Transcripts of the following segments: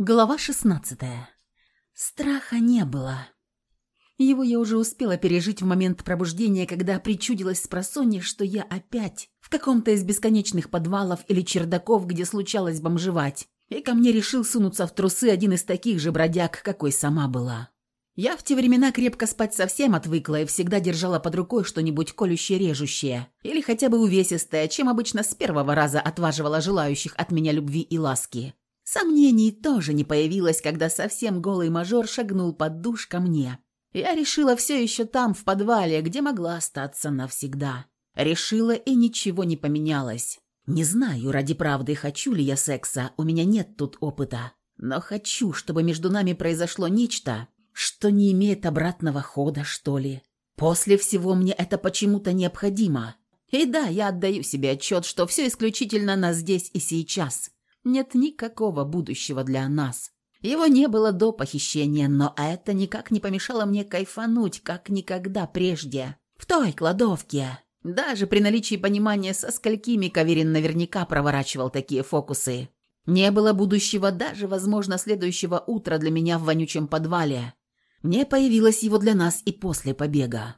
Глава 16. Страха не было. Его я уже успела пережить в момент пробуждения, когда причудилось с что я опять в каком-то из бесконечных подвалов или чердаков, где случалось бомжевать, и ко мне решил сунуться в трусы один из таких же бродяг, какой сама была. Я в те времена крепко спать совсем отвыкла и всегда держала под рукой что-нибудь колюще-режущее или хотя бы увесистое, чем обычно с первого раза отваживала желающих от меня любви и ласки. Сомнений тоже не появилось, когда совсем голый мажор шагнул под душ ко мне. Я решила все еще там, в подвале, где могла остаться навсегда. Решила, и ничего не поменялось. Не знаю, ради правды, хочу ли я секса, у меня нет тут опыта. Но хочу, чтобы между нами произошло нечто, что не имеет обратного хода, что ли. После всего мне это почему-то необходимо. И да, я отдаю себе отчет, что все исключительно на здесь и сейчас нет никакого будущего для нас. Его не было до похищения, но это никак не помешало мне кайфануть, как никогда прежде. В той кладовке. Даже при наличии понимания, со сколькими Каверин наверняка проворачивал такие фокусы. Не было будущего даже, возможно, следующего утра для меня в вонючем подвале. Не появилось его для нас и после побега.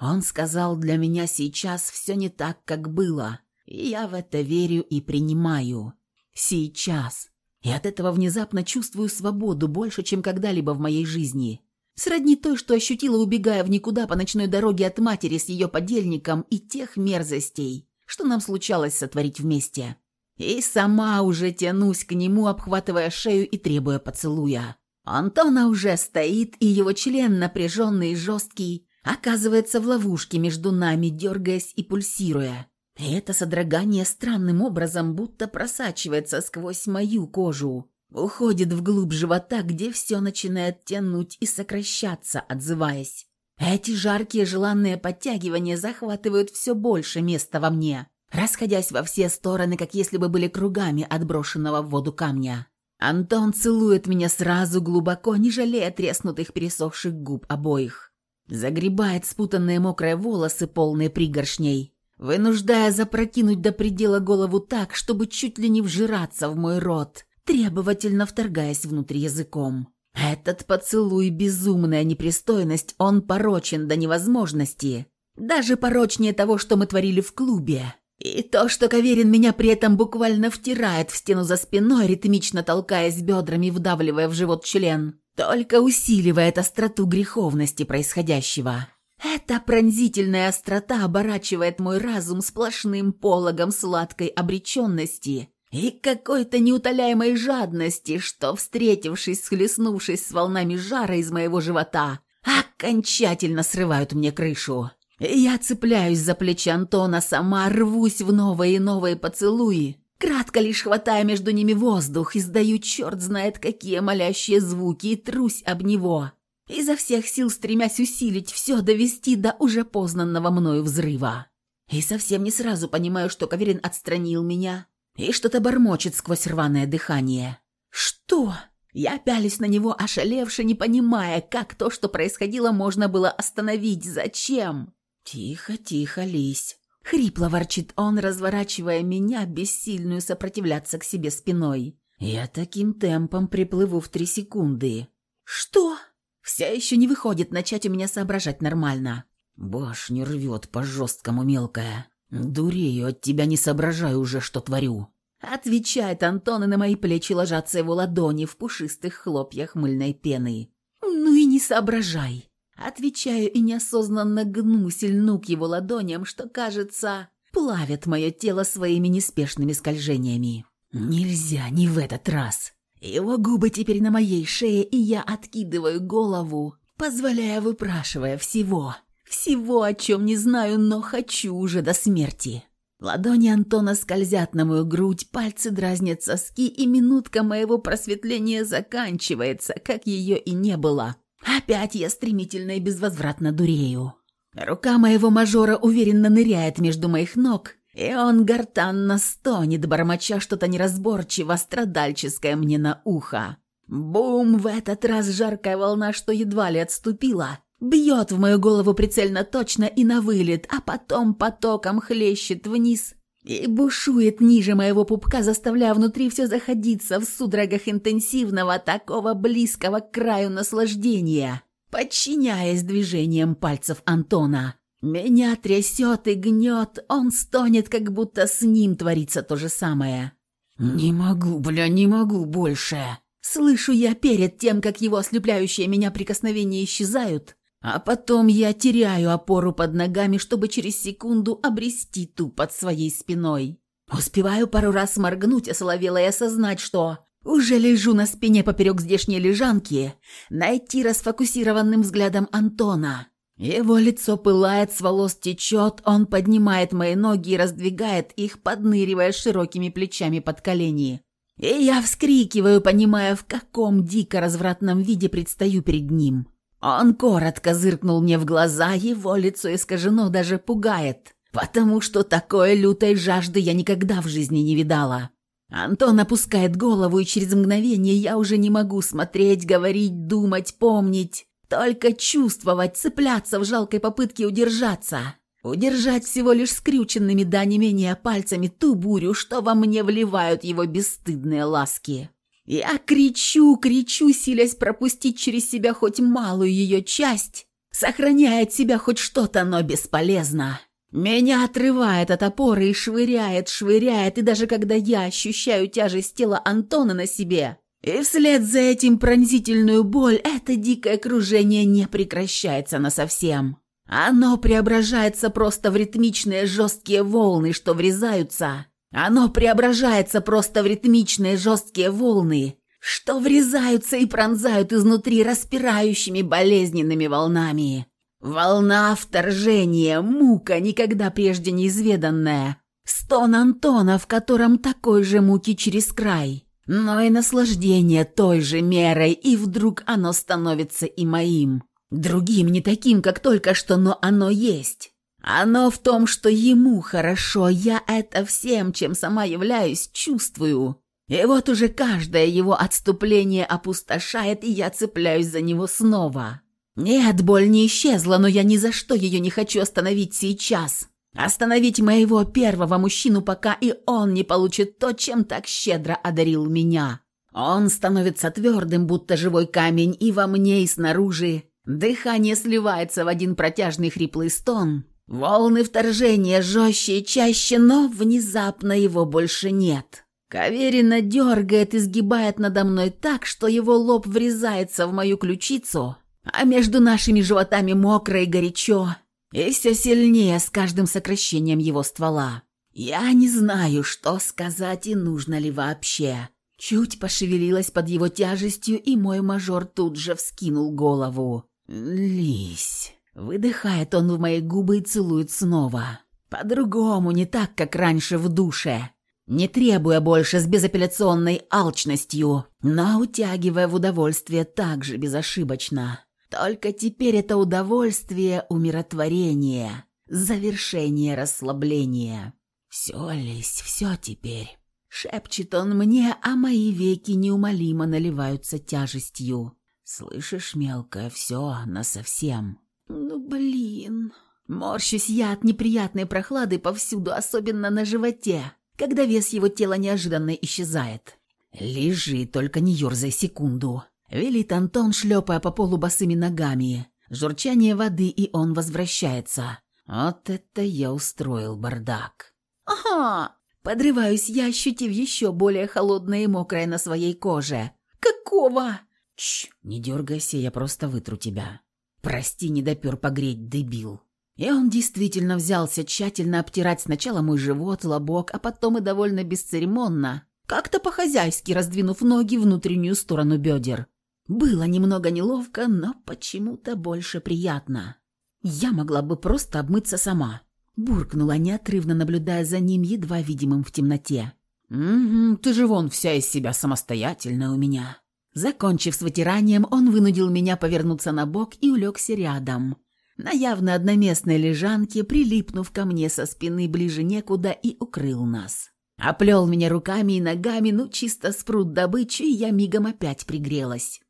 Он сказал, для меня сейчас все не так, как было. И я в это верю и принимаю. Сейчас. И от этого внезапно чувствую свободу больше, чем когда-либо в моей жизни. Сродни той, что ощутила, убегая в никуда по ночной дороге от матери с ее подельником и тех мерзостей, что нам случалось сотворить вместе. И сама уже тянусь к нему, обхватывая шею и требуя поцелуя. Антона уже стоит, и его член, напряженный и жесткий, оказывается в ловушке между нами, дергаясь и пульсируя. Это содрогание странным образом будто просачивается сквозь мою кожу, уходит вглубь живота, где все начинает тянуть и сокращаться, отзываясь. Эти жаркие желанные подтягивания захватывают все больше места во мне, расходясь во все стороны, как если бы были кругами отброшенного в воду камня. Антон целует меня сразу глубоко, не жалея треснутых пересохших губ обоих. Загребает спутанные мокрые волосы, полные пригоршней, вынуждая запрокинуть до предела голову так, чтобы чуть ли не вжираться в мой рот, требовательно вторгаясь внутрь языком. Этот поцелуй – безумная непристойность, он порочен до невозможности. Даже порочнее того, что мы творили в клубе. И то, что Каверин меня при этом буквально втирает в стену за спиной, ритмично толкаясь бедрами, вдавливая в живот член, только усиливает остроту греховности происходящего. Эта пронзительная острота оборачивает мой разум сплошным пологом сладкой обреченности и какой-то неутоляемой жадности, что, встретившись, схлестнувшись с волнами жара из моего живота, окончательно срывают мне крышу. Я цепляюсь за плечи Антона, сама рвусь в новые и новые поцелуи, кратко лишь хватая между ними воздух, издаю черт знает какие молящие звуки и трусь об него изо всех сил стремясь усилить все, довести до уже познанного мною взрыва. И совсем не сразу понимаю, что Каверин отстранил меня и что-то бормочет сквозь рваное дыхание. «Что?» Я пялюсь на него, ошалевше, не понимая, как то, что происходило, можно было остановить. Зачем? «Тихо, тихо, лись!» Хрипло ворчит он, разворачивая меня, бессильную сопротивляться к себе спиной. Я таким темпом приплыву в три секунды. «Что?» Все еще не выходит начать у меня соображать нормально. Башню рвет по-жесткому мелкая. Дурею, от тебя не соображаю уже, что творю. Отвечает Антон, и на мои плечи ложатся его ладони в пушистых хлопьях мыльной пены. Ну и не соображай. Отвечаю и неосознанно гну сильну к его ладоням, что, кажется, плавят мое тело своими неспешными скольжениями. Нельзя, не в этот раз. Его губы теперь на моей шее, и я откидываю голову, позволяя выпрашивая всего. Всего, о чем не знаю, но хочу уже до смерти. Ладони Антона скользят на мою грудь, пальцы дразнят соски, и минутка моего просветления заканчивается, как ее и не было. Опять я стремительно и безвозвратно дурею. Рука моего мажора уверенно ныряет между моих ног, и он гортанно стонет, бормоча что-то неразборчиво, страдальческое мне на ухо. Бум! В этот раз жаркая волна, что едва ли отступила, бьет в мою голову прицельно точно и на вылет, а потом потоком хлещет вниз и бушует ниже моего пупка, заставляя внутри все заходиться в судорогах интенсивного, такого близкого к краю наслаждения, подчиняясь движениям пальцев Антона. Меня трясет и гнет, он стонет, как будто с ним творится то же самое. «Не могу, бля, не могу больше!» Слышу я перед тем, как его ослепляющие меня прикосновения исчезают, а потом я теряю опору под ногами, чтобы через секунду обрести ту под своей спиной. Успеваю пару раз моргнуть, осоловела и осознать, что уже лежу на спине поперек здешней лежанки, найти расфокусированным взглядом Антона. Его лицо пылает, с волос течет, он поднимает мои ноги и раздвигает их, подныривая широкими плечами под колени. И я вскрикиваю, понимая, в каком дико развратном виде предстаю перед ним. Он коротко зыркнул мне в глаза, его лицо искажено даже пугает, потому что такой лютой жажды я никогда в жизни не видала. Антон опускает голову, и через мгновение я уже не могу смотреть, говорить, думать, помнить, только чувствовать, цепляться в жалкой попытке удержаться. Удержать всего лишь скрюченными да не менее пальцами ту бурю, что во мне вливают его бесстыдные ласки. Я кричу, кричу, силясь пропустить через себя хоть малую ее часть, сохраняя от себя хоть что-то, но бесполезно. Меня отрывает от опоры и швыряет, швыряет, и даже когда я ощущаю тяжесть тела Антона на себе, и вслед за этим пронзительную боль, это дикое кружение не прекращается насовсем. Оно преображается просто в ритмичные жесткие волны, что врезаются оно преображается просто в ритмичные жесткие волны, что врезаются и пронзают изнутри распирающими болезненными волнами. Волна вторжения, мука, никогда прежде неизведанная. Стон Антона, в котором такой же муки через край. Но и наслаждение той же мерой, и вдруг оно становится и моим. Другим, не таким, как только что, но оно есть. Оно в том, что ему хорошо, я это всем, чем сама являюсь, чувствую. И вот уже каждое его отступление опустошает, и я цепляюсь за него снова. Нет, боль не исчезла, но я ни за что ее не хочу остановить сейчас. Остановить моего первого мужчину, пока и он не получит то, чем так щедро одарил меня. Он становится твердым, будто живой камень, и во мне, и снаружи. Дыхание сливается в один протяжный хриплый стон, Волны вторжения жестче и чаще, но внезапно его больше нет. Каверина дергает и сгибает надо мной так, что его лоб врезается в мою ключицу, а между нашими животами мокро и горячо, и все сильнее с каждым сокращением его ствола. Я не знаю, что сказать и нужно ли вообще. Чуть пошевелилась под его тяжестью, и мой мажор тут же вскинул голову. «Лись!» Выдыхает он в мои губы и целует снова. По-другому, не так, как раньше в душе. Не требуя больше с безапелляционной алчностью, но утягивая в удовольствие так же безошибочно. Только теперь это удовольствие умиротворение, завершение расслабления. «Все, Лись, все теперь», — шепчет он мне, а мои веки неумолимо наливаются тяжестью. «Слышишь, мелкая, все, насовсем». «Ну, блин...» Морщусь я от неприятной прохлады повсюду, особенно на животе, когда вес его тела неожиданно исчезает. «Лежи, только не ерзай секунду», — велит Антон, шлепая по полу босыми ногами. Журчание воды, и он возвращается. Вот это я устроил бардак. «Ага!» Подрываюсь я, ощутив еще более холодное и мокрое на своей коже. «Какого?» «Чш, не дергайся, я просто вытру тебя». «Прости, не допер погреть, дебил». И он действительно взялся тщательно обтирать сначала мой живот, лобок, а потом и довольно бесцеремонно, как-то по-хозяйски раздвинув ноги внутреннюю сторону бедер. Было немного неловко, но почему-то больше приятно. Я могла бы просто обмыться сама. Буркнула, неотрывно наблюдая за ним, едва видимым в темноте. «Угу, ты же вон вся из себя самостоятельная у меня». Закончив с вытиранием, он вынудил меня повернуться на бок и улегся рядом. На явно одноместной лежанке, прилипнув ко мне со спины ближе некуда и укрыл нас. Оплел меня руками и ногами, ну чисто спрут добычи, и я мигом опять пригрелась.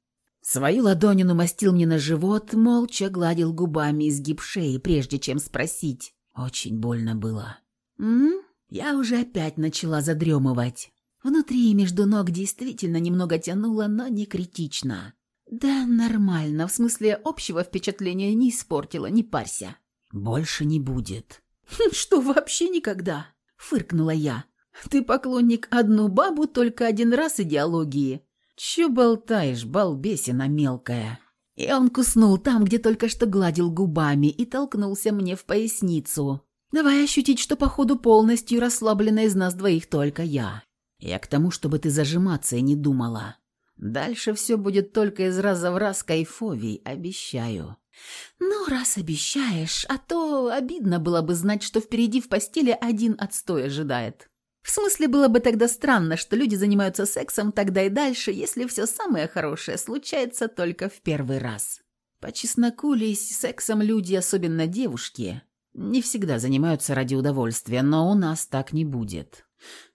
Свою ладонь он умастил мне на живот, молча гладил губами изгиб шеи, прежде чем спросить. Очень больно было. «М?», Я уже опять начала задремывать. Внутри и между ног действительно немного тянуло, но не критично. Да, нормально, в смысле общего впечатления не испортила, не парься. Больше не будет. Что, вообще никогда? Фыркнула я. Ты поклонник одну бабу только один раз идеологии. Че болтаешь, балбесина мелкая? И он куснул там, где только что гладил губами, и толкнулся мне в поясницу. Давай ощутить, что походу полностью расслаблена из нас двоих только я. Я к тому, чтобы ты зажиматься и не думала. Дальше все будет только из раза в раз кайфовей, обещаю. Ну, раз обещаешь, а то обидно было бы знать, что впереди в постели один отстой ожидает. В смысле, было бы тогда странно, что люди занимаются сексом тогда и дальше, если все самое хорошее случается только в первый раз. По чесноку лись, сексом люди, особенно девушки, не всегда занимаются ради удовольствия, но у нас так не будет.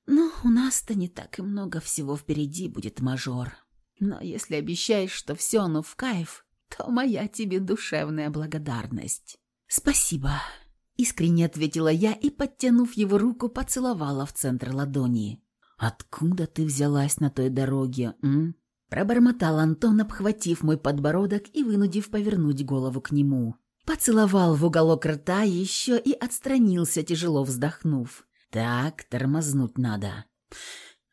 Ну, у нас-то не так и много всего впереди будет, мажор. Но если обещаешь, что все оно в кайф, то моя тебе душевная благодарность. Спасибо. Искренне ответила я и, подтянув его руку, поцеловала в центр ладони. «Откуда ты взялась на той дороге, м?» Пробормотал Антон, обхватив мой подбородок и вынудив повернуть голову к нему. Поцеловал в уголок рта еще и отстранился, тяжело вздохнув. «Так, тормознуть надо».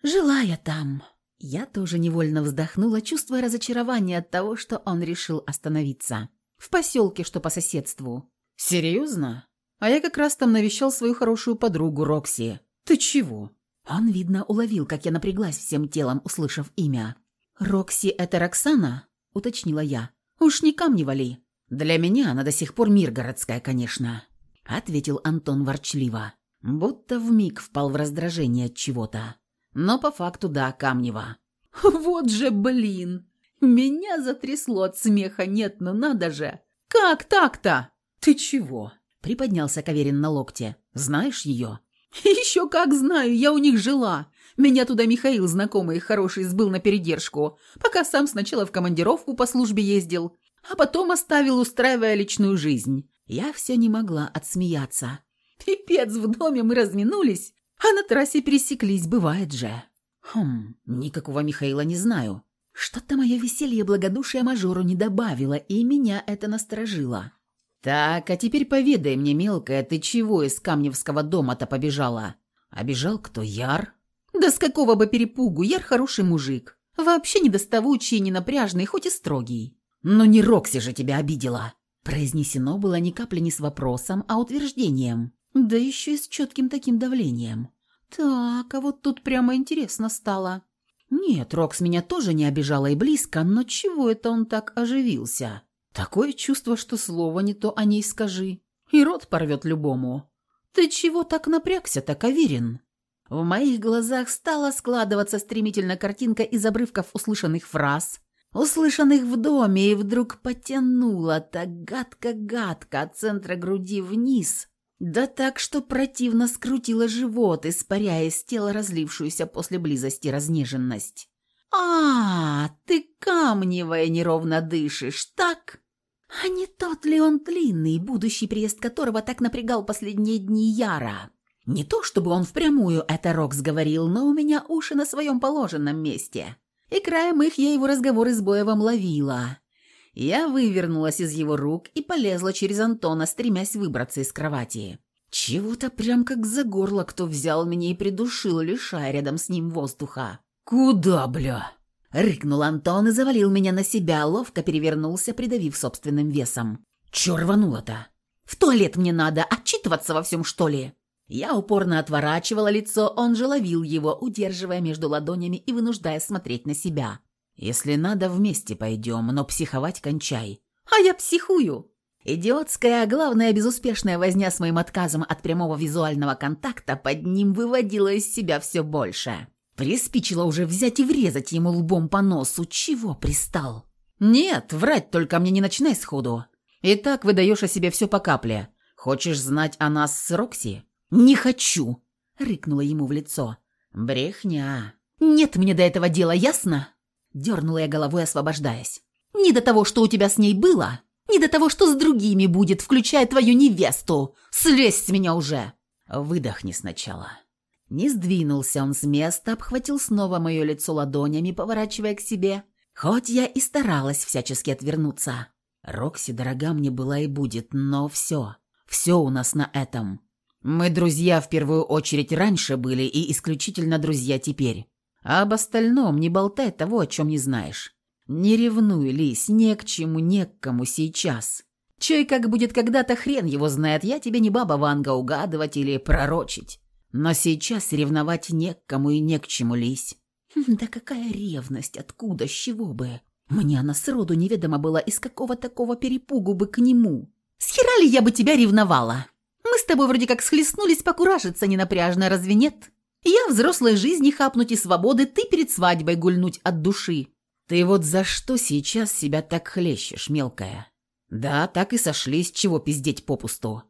«Жила я там». Я тоже невольно вздохнула, чувствуя разочарование от того, что он решил остановиться. «В поселке, что по соседству». «Серьезно?» А я как раз там навещал свою хорошую подругу Рокси. Ты чего?» Он, видно, уловил, как я напряглась всем телом, услышав имя. «Рокси — это Роксана?» — уточнила я. «Уж не камни вали». «Для меня она до сих пор миргородская, конечно», — ответил Антон ворчливо. Будто вмиг впал в раздражение от чего-то. Но по факту да, Камнева. «Вот же блин! Меня затрясло от смеха, нет, ну надо же! Как так-то?» «Ты чего?» Приподнялся Каверин на локте. «Знаешь ее?» «Еще как знаю, я у них жила. Меня туда Михаил, знакомый хороший, сбыл на передержку, пока сам сначала в командировку по службе ездил, а потом оставил, устраивая личную жизнь. Я все не могла отсмеяться. Пипец, в доме мы разминулись, а на трассе пересеклись, бывает же. Хм, никакого Михаила не знаю. Что-то мое веселье благодушие мажору не добавило, и меня это насторожило. «Так, а теперь поведай мне, мелкая, ты чего из Камневского дома-то побежала? Обежал кто, Яр?» «Да с какого бы перепугу, Яр хороший мужик. Вообще не доставучий, не напряжный, хоть и строгий». «Но не Рокси же тебя обидела!» Произнесено было ни капли не с вопросом, а утверждением. Да еще и с четким таким давлением. «Так, а вот тут прямо интересно стало». «Нет, Рокс меня тоже не обижала и близко, но чего это он так оживился?» Такое чувство, что слово не то о ней скажи, и рот порвет любому. Ты чего так напрягся-то, Каверин? В моих глазах стала складываться стремительно картинка из обрывков услышанных фраз, услышанных в доме, и вдруг потянула так гадко-гадко от центра груди вниз, да так, что противно скрутило живот, испаряя из тела разлившуюся после близости разнеженность. «А, ты камневая неровно дышишь, так?» А не тот ли он длинный, будущий приезд которого так напрягал последние дни Яра? Не то чтобы он впрямую это Рокс говорил, но у меня уши на своем положенном месте. И краем их я его разговоры с Боевым ловила. Я вывернулась из его рук и полезла через Антона, стремясь выбраться из кровати. Чего-то прям как за горло кто взял меня и придушил, лишая рядом с ним воздуха. «Куда, бля?» Рыкнул Антон и завалил меня на себя, ловко перевернулся, придавив собственным весом. «Чё рвануло-то? В туалет мне надо, отчитываться во всем, что ли?» Я упорно отворачивала лицо, он же ловил его, удерживая между ладонями и вынуждая смотреть на себя. «Если надо, вместе пойдем, но психовать кончай». «А я психую!» Идиотская, а главная безуспешная возня с моим отказом от прямого визуального контакта под ним выводила из себя все больше. Приспичило уже взять и врезать ему лбом по носу. Чего пристал? Нет, врать только мне не начинай сходу. И так выдаешь о себе все по капле. Хочешь знать о нас с Рокси? Не хочу, рыкнула ему в лицо. Брехня. Нет мне до этого дела, ясно? Дернула я головой, освобождаясь. Не до того, что у тебя с ней было, не до того, что с другими будет, включая твою невесту. Слезь с меня уже. Выдохни сначала. Не сдвинулся он с места, обхватил снова мое лицо ладонями, поворачивая к себе. Хоть я и старалась всячески отвернуться. Рокси дорога мне была и будет, но все. Все у нас на этом. Мы друзья в первую очередь раньше были и исключительно друзья теперь. А об остальном не болтай того, о чем не знаешь. Не ревнуй, Лись, не к чему, не к кому сейчас. Чей как будет когда-то, хрен его знает, я тебе не баба Ванга угадывать или пророчить. Но сейчас ревновать не к кому и не к чему, Лись. Хм, да какая ревность, откуда, с чего бы? Мне она сроду неведома была, из какого такого перепугу бы к нему. С хера ли я бы тебя ревновала? Мы с тобой вроде как схлестнулись покуражиться ненапряжно, разве нет? Я взрослой жизни хапнуть и свободы, ты перед свадьбой гульнуть от души. Ты вот за что сейчас себя так хлещешь, мелкая? Да, так и сошлись, чего пиздеть попусту.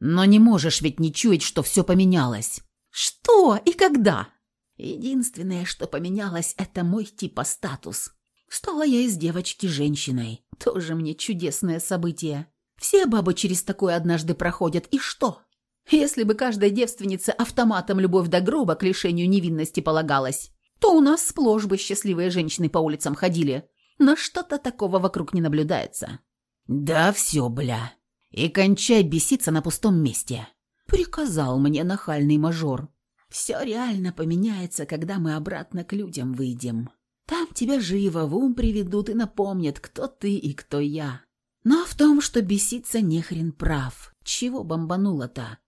Но не можешь ведь не чуять, что все поменялось. Что и когда? Единственное, что поменялось, это мой типа статус. Стала я из девочки женщиной. Тоже мне чудесное событие. Все бабы через такое однажды проходят, и что? Если бы каждой девственнице автоматом любовь до гроба к лишению невинности полагалась, то у нас сплошь бы счастливые женщины по улицам ходили. Но что-то такого вокруг не наблюдается. Да все, бля. И кончай беситься на пустом месте. Приказал мне нахальный мажор. Все реально поменяется, когда мы обратно к людям выйдем. Там тебя живо в ум приведут и напомнят, кто ты и кто я. Но в том, что беситься нехрен прав. Чего бомбануло-то?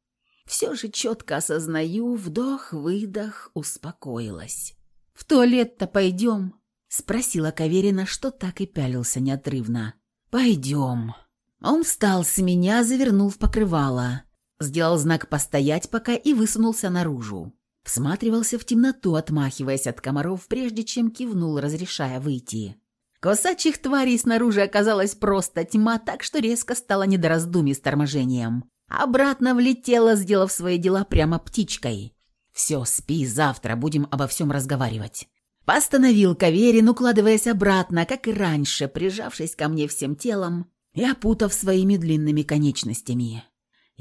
Все же четко осознаю, вдох-выдох, успокоилась. «В туалет-то пойдем?» — спросила Каверина, что так и пялился неотрывно. «Пойдем». Он встал с меня, завернул в покрывало. Сделал знак «постоять пока» и высунулся наружу. Всматривался в темноту, отмахиваясь от комаров, прежде чем кивнул, разрешая выйти. Косачих тварей снаружи оказалась просто тьма, так что резко стало не до раздумий с торможением. Обратно влетела, сделав свои дела прямо птичкой. «Все, спи, завтра будем обо всем разговаривать». Постановил Каверин, укладываясь обратно, как и раньше, прижавшись ко мне всем телом и опутав своими длинными конечностями.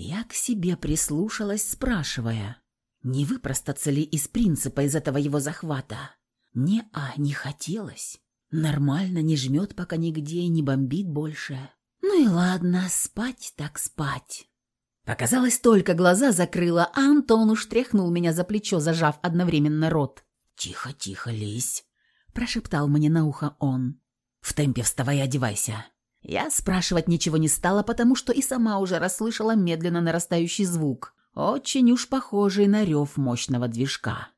Я к себе прислушалась, спрашивая, не выпростаться ли из принципа из этого его захвата. Не-а, не хотелось. Нормально, не жмет пока нигде не бомбит больше. Ну и ладно, спать так спать. Показалось, только глаза закрыла, а Антон уж тряхнул меня за плечо, зажав одновременно рот. «Тихо, тихо, лезь», – прошептал мне на ухо он. «В темпе вставай и одевайся». Я спрашивать ничего не стала, потому что и сама уже расслышала медленно нарастающий звук, очень уж похожий на рев мощного движка.